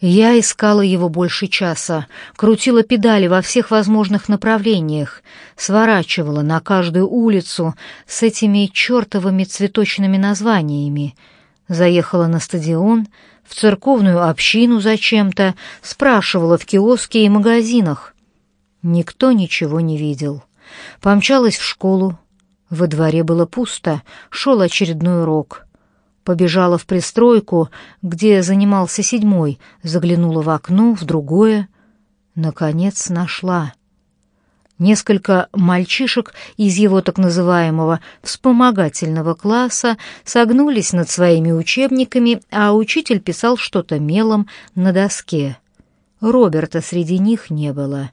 Я искала его больше часа, крутила педали во всех возможных направлениях, сворачивала на каждую улицу с этими чертовыми цветочными названиями, заехала на стадион, в церковную общину зачем-то, спрашивала в киоске и магазинах. Никто ничего не видел. Помчалась в школу. Во дворе было пусто, шел очередной урок — побежала в пристройку, где занимался седьмой, заглянула в окно, в другое. Наконец нашла. Несколько мальчишек из его так называемого вспомогательного класса согнулись над своими учебниками, а учитель писал что-то мелом на доске. Роберта среди них не было.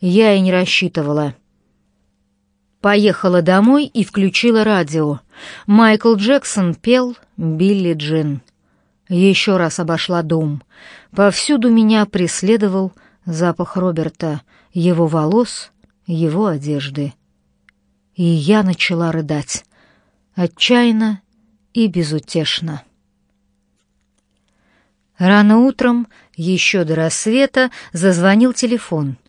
Я и не рассчитывала. Поехала домой и включила радио. Майкл Джексон пел «Билли Джин». Еще раз обошла дом. Повсюду меня преследовал запах Роберта, его волос, его одежды. И я начала рыдать, отчаянно и безутешно. Рано утром, еще до рассвета, зазвонил телефон —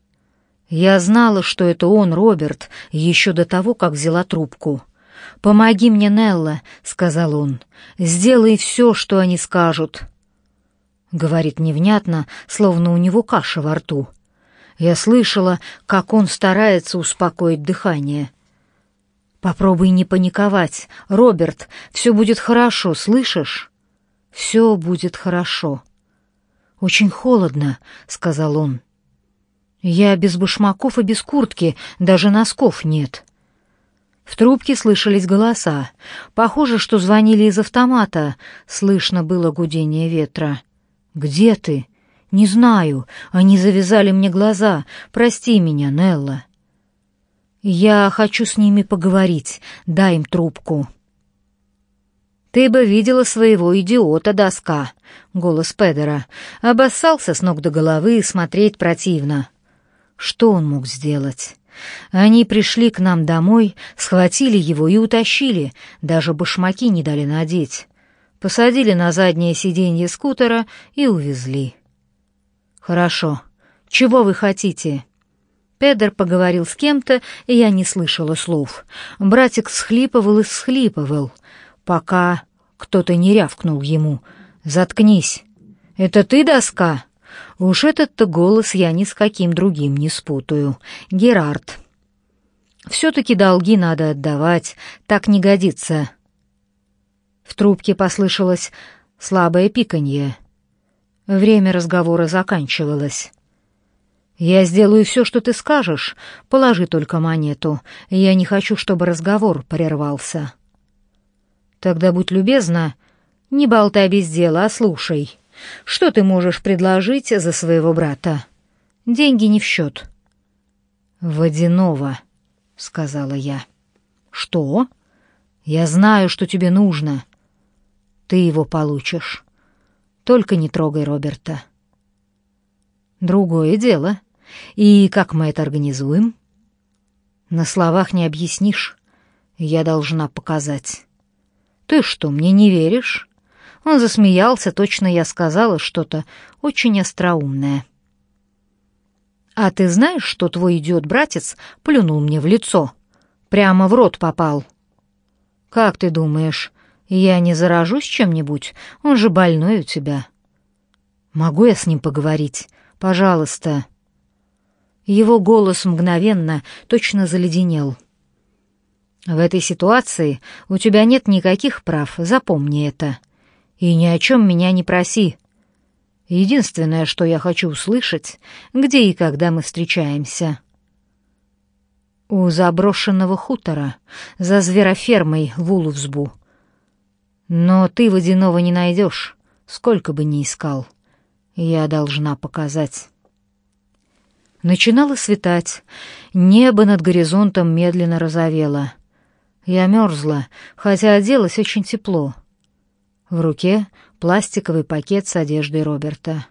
я знала, что это он, Роберт, еще до того, как взяла трубку. «Помоги мне, Нелла», — сказал он. «Сделай все, что они скажут». Говорит невнятно, словно у него каша во рту. Я слышала, как он старается успокоить дыхание. «Попробуй не паниковать. Роберт, все будет хорошо, слышишь?» «Все будет хорошо». «Очень холодно», — сказал он. Я без башмаков и без куртки, даже носков нет. В трубке слышались голоса. Похоже, что звонили из автомата. Слышно было гудение ветра. «Где ты?» «Не знаю. Они завязали мне глаза. Прости меня, Нелла». «Я хочу с ними поговорить. Дай им трубку». «Ты бы видела своего идиота, доска!» — голос Педера. Обоссался с ног до головы смотреть противно. Что он мог сделать? Они пришли к нам домой, схватили его и утащили, даже башмаки не дали надеть. Посадили на заднее сиденье скутера и увезли. «Хорошо. Чего вы хотите?» Педер поговорил с кем-то, и я не слышала слов. Братик схлипывал и схлипывал, пока кто-то не рявкнул ему. «Заткнись! Это ты, доска?» Уж этот-то голос я ни с каким другим не спутаю. Герард. Все-таки долги надо отдавать, так не годится. В трубке послышалось слабое пиканье. Время разговора заканчивалось. «Я сделаю все, что ты скажешь. Положи только монету. Я не хочу, чтобы разговор прервался». «Тогда будь любезна, не болтай без дела, а слушай». Что ты можешь предложить за своего брата? Деньги не в счет». «Водяного», — сказала я. «Что? Я знаю, что тебе нужно. Ты его получишь. Только не трогай Роберта». «Другое дело. И как мы это организуем?» «На словах не объяснишь. Я должна показать». «Ты что, мне не веришь?» Он засмеялся, точно я сказала что-то очень остроумное. «А ты знаешь, что твой идиот-братец плюнул мне в лицо? Прямо в рот попал». «Как ты думаешь, я не заражусь чем-нибудь? Он же больной у тебя». «Могу я с ним поговорить? Пожалуйста». Его голос мгновенно, точно заледенел. «В этой ситуации у тебя нет никаких прав, запомни это. И ни о чем меня не проси. Единственное, что я хочу услышать, где и когда мы встречаемся. У заброшенного хутора, за зверофермой в Улувсбу. Но ты водяного не найдешь, сколько бы ни искал. Я должна показать. Начинало светать, небо над горизонтом медленно розовело. Я мерзла, хотя оделась очень тепло — в руке пластиковый пакет с одеждой Роберта.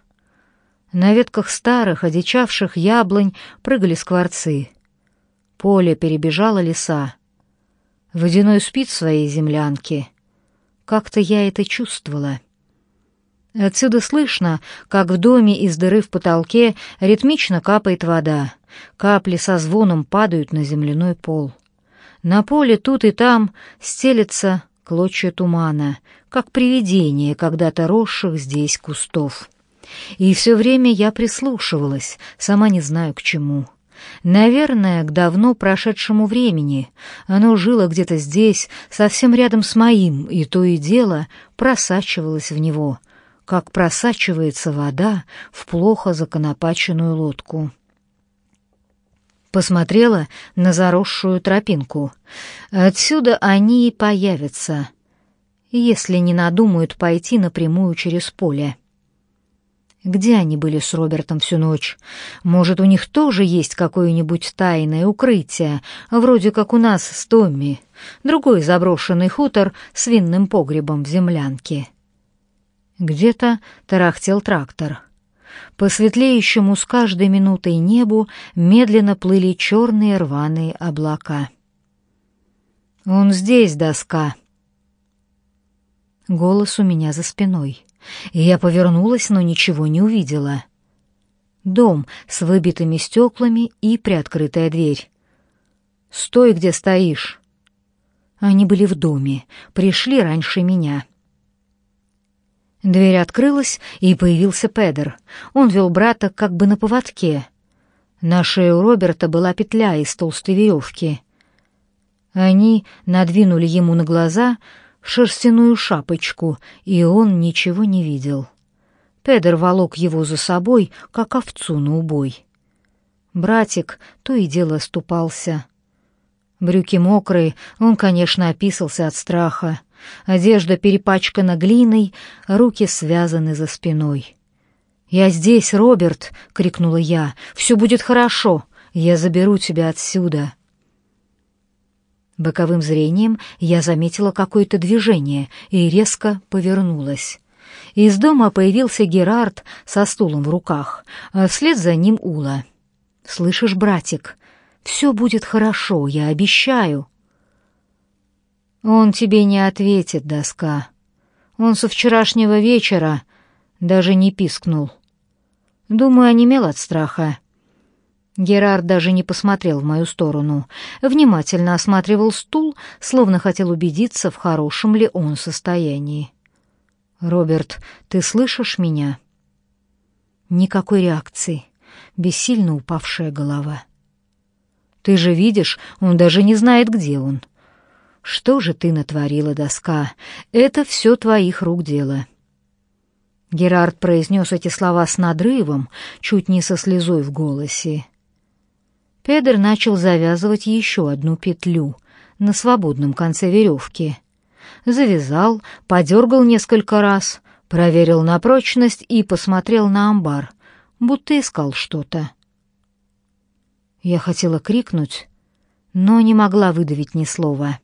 На ветках старых, одичавших яблонь прыгали скворцы. Поле перебежало леса. Водяной спит в своей землянке. Как-то я это чувствовала. Отсюда слышно, как в доме из дыры в потолке ритмично капает вода. Капли со звоном падают на земляной пол. На поле тут и там стелется клочья тумана, как привидение когда-то росших здесь кустов. И все время я прислушивалась, сама не знаю к чему. Наверное, к давно прошедшему времени. Оно жило где-то здесь, совсем рядом с моим, и то и дело просачивалось в него, как просачивается вода в плохо законопаченную лодку. Посмотрела на заросшую тропинку. Отсюда они и появятся, если не надумают пойти напрямую через поле. Где они были с Робертом всю ночь? Может, у них тоже есть какое-нибудь тайное укрытие, вроде как у нас с Томми, другой заброшенный хутор с винным погребом в землянке. Где-то тарахтел трактор. По светлеющему с каждой минутой небу медленно плыли черные рваные облака. «Он здесь, доска!» Голос у меня за спиной я повернулась, но ничего не увидела. Дом с выбитыми стеклами и приоткрытая дверь. «Стой, где стоишь!» Они были в доме, пришли раньше меня. Дверь открылась, и появился Педер. Он вел брата как бы на поводке. На у Роберта была петля из толстой веревки. Они надвинули ему на глаза — шерстяную шапочку, и он ничего не видел. Педер волок его за собой, как овцу на убой. Братик то и дело ступался. Брюки мокрые, он, конечно, описался от страха. Одежда перепачкана глиной, руки связаны за спиной. «Я здесь, Роберт!» — крикнула я. «Все будет хорошо! Я заберу тебя отсюда!» Боковым зрением я заметила какое-то движение и резко повернулась. Из дома появился Герард со стулом в руках, а вслед за ним Ула. «Слышишь, братик, все будет хорошо, я обещаю». «Он тебе не ответит, доска. Он со вчерашнего вечера даже не пискнул. Думаю, онемел от страха. Герард даже не посмотрел в мою сторону, внимательно осматривал стул, словно хотел убедиться, в хорошем ли он состоянии. «Роберт, ты слышишь меня?» Никакой реакции, бессильно упавшая голова. «Ты же видишь, он даже не знает, где он. Что же ты натворила, доска? Это все твоих рук дело». Герард произнес эти слова с надрывом, чуть не со слезой в голосе. Педер начал завязывать еще одну петлю на свободном конце веревки. Завязал, подергал несколько раз, проверил на прочность и посмотрел на амбар, будто искал что-то. Я хотела крикнуть, но не могла выдавить ни слова.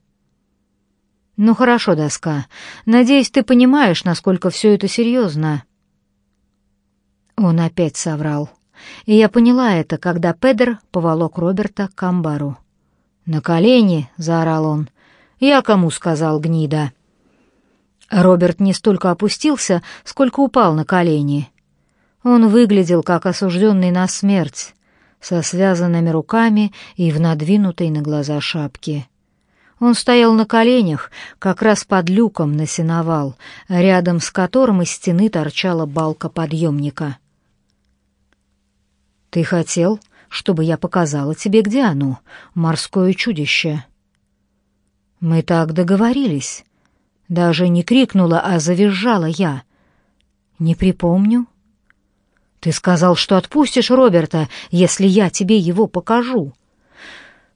«Ну хорошо, доска. Надеюсь, ты понимаешь, насколько все это серьезно». Он опять соврал. И я поняла это, когда Педер поволок Роберта к амбару. «На колени!» — заорал он. «Я кому сказал, гнида?» Роберт не столько опустился, сколько упал на колени. Он выглядел как осужденный на смерть, со связанными руками и в надвинутой на глаза шапке. Он стоял на коленях, как раз под люком на сеновал, рядом с которым из стены торчала балка подъемника. «Ты хотел, чтобы я показала тебе, где оно, морское чудище?» «Мы так договорились». Даже не крикнула, а завизжала я. «Не припомню». «Ты сказал, что отпустишь Роберта, если я тебе его покажу».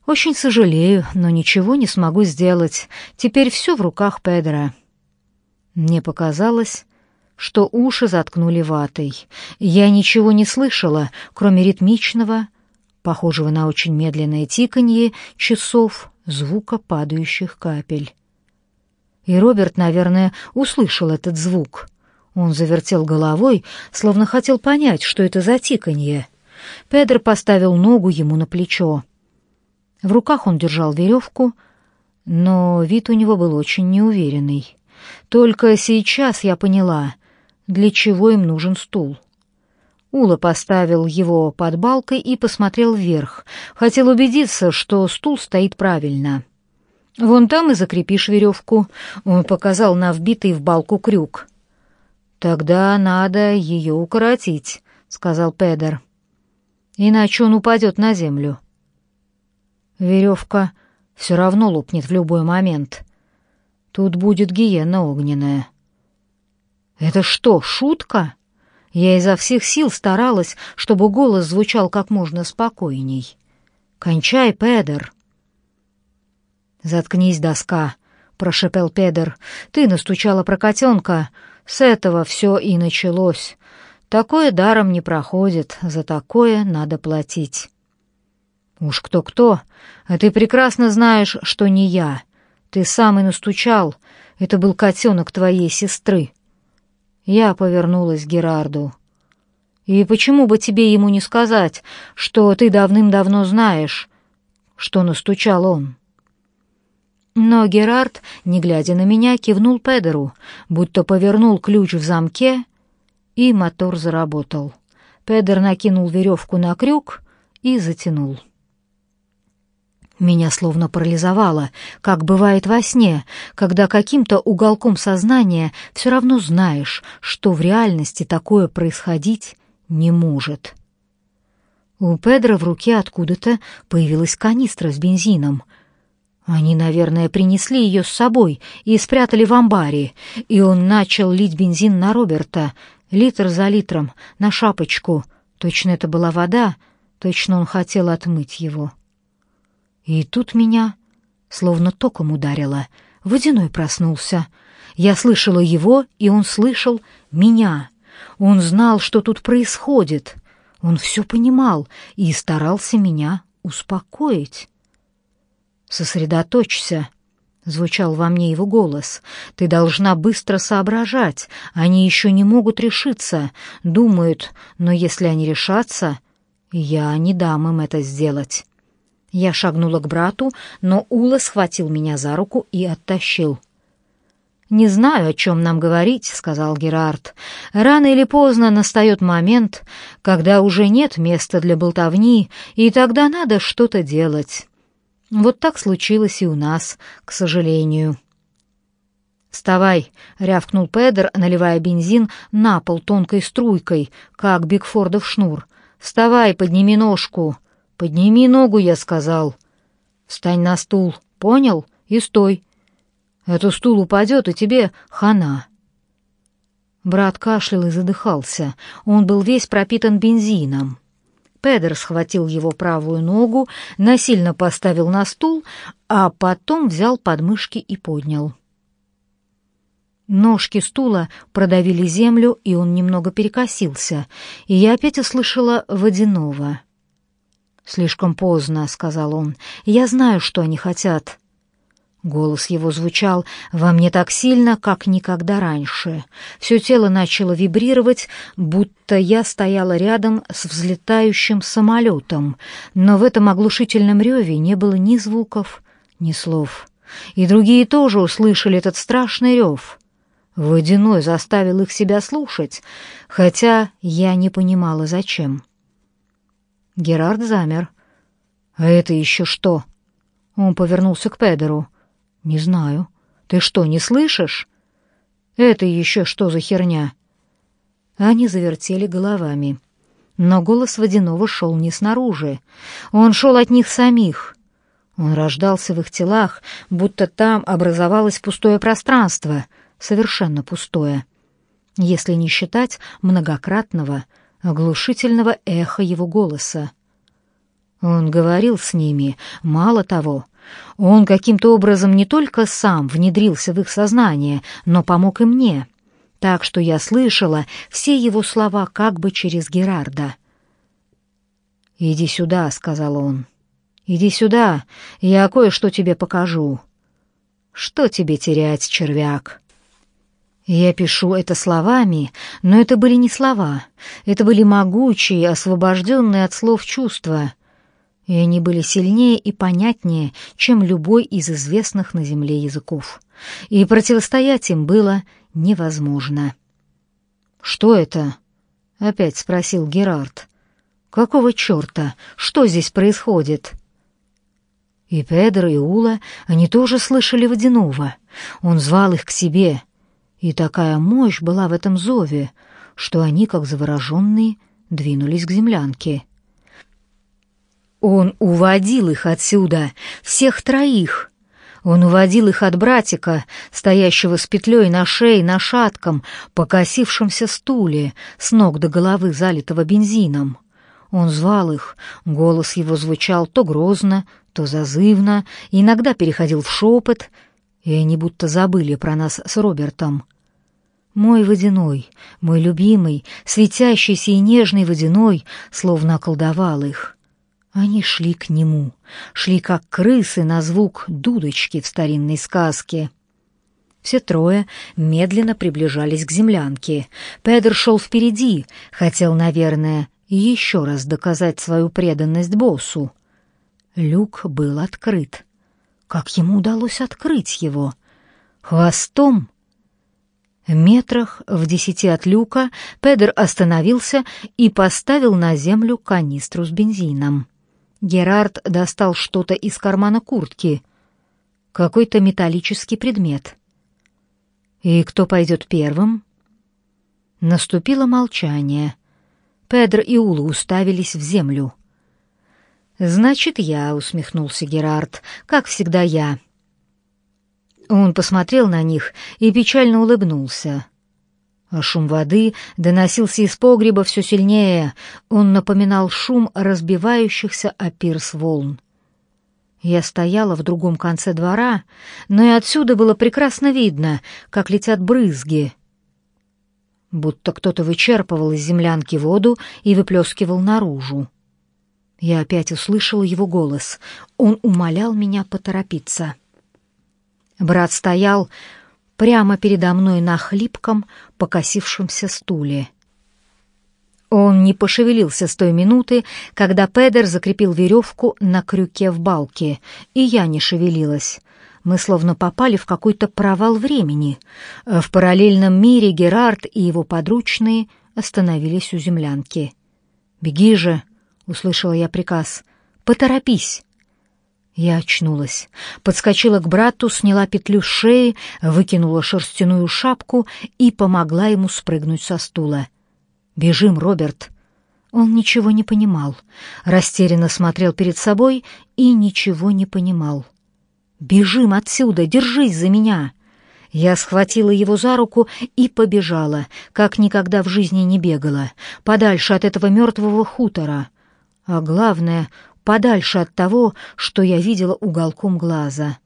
«Очень сожалею, но ничего не смогу сделать. Теперь все в руках Педро». Мне показалось, что уши заткнули ватой. Я ничего не слышала, кроме ритмичного, похожего на очень медленное тиканье часов, звука падающих капель. И Роберт, наверное, услышал этот звук. Он завертел головой, словно хотел понять, что это за тиканье. Педро поставил ногу ему на плечо. В руках он держал веревку, но вид у него был очень неуверенный. Только сейчас я поняла, для чего им нужен стул. Ула поставил его под балкой и посмотрел вверх. Хотел убедиться, что стул стоит правильно. «Вон там и закрепишь веревку», — он показал на вбитый в балку крюк. «Тогда надо ее укоротить», — сказал Педер. «Иначе он упадет на землю». Веревка все равно лопнет в любой момент. Тут будет гиена огненная. «Это что, шутка?» Я изо всех сил старалась, чтобы голос звучал как можно спокойней. «Кончай, Педер!» «Заткнись, доска!» — прошепел Педер. «Ты настучала про котенка. С этого все и началось. Такое даром не проходит, за такое надо платить». «Уж кто-кто, а ты прекрасно знаешь, что не я. Ты сам и настучал. Это был котенок твоей сестры». Я повернулась к Герарду. «И почему бы тебе ему не сказать, что ты давным-давно знаешь, что настучал он?» Но Герард, не глядя на меня, кивнул Педеру, будто повернул ключ в замке, и мотор заработал. Педер накинул веревку на крюк и затянул. Меня словно парализовало, как бывает во сне, когда каким-то уголком сознания все равно знаешь, что в реальности такое происходить не может. У Педро в руке откуда-то появилась канистра с бензином. Они, наверное, принесли ее с собой и спрятали в амбаре, и он начал лить бензин на Роберта, литр за литром, на шапочку. Точно это была вода, точно он хотел отмыть его. И тут меня словно током ударило. Водяной проснулся. Я слышала его, и он слышал меня. Он знал, что тут происходит. Он все понимал и старался меня успокоить. «Сосредоточься», — звучал во мне его голос. «Ты должна быстро соображать. Они еще не могут решиться. Думают, но если они решатся, я не дам им это сделать». Я шагнула к брату, но Ула схватил меня за руку и оттащил. «Не знаю, о чем нам говорить», — сказал Герард. «Рано или поздно настает момент, когда уже нет места для болтовни, и тогда надо что-то делать. Вот так случилось и у нас, к сожалению». «Вставай!» — рявкнул Педер, наливая бензин на пол тонкой струйкой, как Бигфордов шнур. «Вставай, подними ножку!» «Подними ногу», — я сказал. «Встань на стул, понял? И стой. Этот стул упадет, и тебе хана». Брат кашлял и задыхался. Он был весь пропитан бензином. Педер схватил его правую ногу, насильно поставил на стул, а потом взял подмышки и поднял. Ножки стула продавили землю, и он немного перекосился, и я опять услышала водяного. «Слишком поздно», — сказал он. «Я знаю, что они хотят». Голос его звучал во мне так сильно, как никогда раньше. Все тело начало вибрировать, будто я стояла рядом с взлетающим самолетом, но в этом оглушительном реве не было ни звуков, ни слов. И другие тоже услышали этот страшный рев. Водяной заставил их себя слушать, хотя я не понимала, зачем. Герард замер. «А это еще что?» Он повернулся к Педеру. «Не знаю. Ты что, не слышишь?» «Это еще что за херня?» Они завертели головами. Но голос Водянова шел не снаружи. Он шел от них самих. Он рождался в их телах, будто там образовалось пустое пространство, совершенно пустое. Если не считать многократного, оглушительного эха его голоса. Он говорил с ними, мало того, он каким-то образом не только сам внедрился в их сознание, но помог и мне, так что я слышала все его слова как бы через Герарда. «Иди сюда», — сказал он. «Иди сюда, я кое-что тебе покажу». «Что тебе терять, червяк?» Я пишу это словами, но это были не слова. Это были могучие, освобожденные от слов чувства. И они были сильнее и понятнее, чем любой из известных на Земле языков. И противостоять им было невозможно. «Что это?» — опять спросил Герард. «Какого черта? Что здесь происходит?» И Педро, и Ула, они тоже слышали водяного. Он звал их к себе. И такая мощь была в этом зове, что они, как завороженные, двинулись к землянке. Он уводил их отсюда, всех троих. Он уводил их от братика, стоящего с петлей на шее на шатком, покосившемся стуле, с ног до головы залитого бензином. Он звал их, голос его звучал то грозно, то зазывно, иногда переходил в шепот, и они будто забыли про нас с Робертом. Мой водяной, мой любимый, светящийся и нежный водяной, словно околдовал их. Они шли к нему, шли как крысы на звук дудочки в старинной сказке. Все трое медленно приближались к землянке. Педер шел впереди, хотел, наверное, еще раз доказать свою преданность боссу. Люк был открыт. Как ему удалось открыть его? Хвостом? Метрах в десяти от люка Педер остановился и поставил на землю канистру с бензином. Герард достал что-то из кармана куртки. Какой-то металлический предмет. «И кто пойдет первым?» Наступило молчание. Педр и Ула уставились в землю. «Значит, я», — усмехнулся Герард, — «как всегда я». Он посмотрел на них и печально улыбнулся. А шум воды доносился из погреба все сильнее. Он напоминал шум разбивающихся о пирс волн. Я стояла в другом конце двора, но и отсюда было прекрасно видно, как летят брызги. Будто кто-то вычерпывал из землянки воду и выплескивал наружу. Я опять услышала его голос. Он умолял меня поторопиться. Брат стоял, прямо передо мной на хлипком, покосившемся стуле. Он не пошевелился с той минуты, когда Педер закрепил веревку на крюке в балке, и я не шевелилась. Мы словно попали в какой-то провал времени. В параллельном мире Герард и его подручные остановились у землянки. «Беги же!» — услышала я приказ. «Поторопись!» Я очнулась, подскочила к брату, сняла петлю с шеи, выкинула шерстяную шапку и помогла ему спрыгнуть со стула. «Бежим, Роберт!» Он ничего не понимал, растерянно смотрел перед собой и ничего не понимал. «Бежим отсюда! Держись за меня!» Я схватила его за руку и побежала, как никогда в жизни не бегала, подальше от этого мертвого хутора. А главное, подальше от того, что я видела уголком глаза.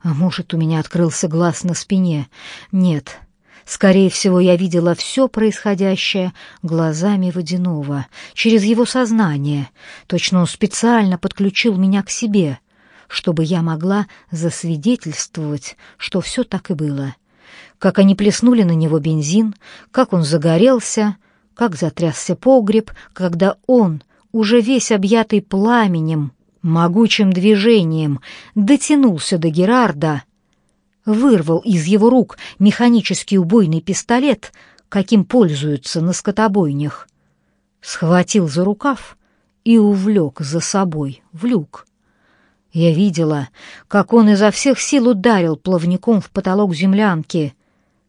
А может, у меня открылся глаз на спине? Нет. Скорее всего, я видела все происходящее глазами Водянова, через его сознание. Точно он специально подключил меня к себе, чтобы я могла засвидетельствовать, что все так и было. Как они плеснули на него бензин, как он загорелся, как затрясся погреб, когда он уже весь объятый пламенем, могучим движением, дотянулся до Герарда, вырвал из его рук механический убойный пистолет, каким пользуются на скотобойнях, схватил за рукав и увлек за собой в люк. Я видела, как он изо всех сил ударил плавником в потолок землянки,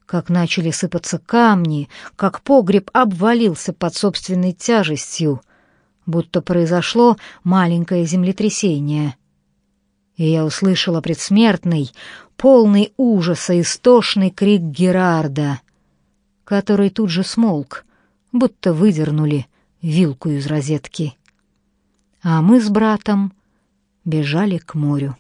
как начали сыпаться камни, как погреб обвалился под собственной тяжестью, будто произошло маленькое землетрясение. И я услышала предсмертный, полный ужаса истошный крик Герарда, который тут же смолк, будто выдернули вилку из розетки. А мы с братом бежали к морю.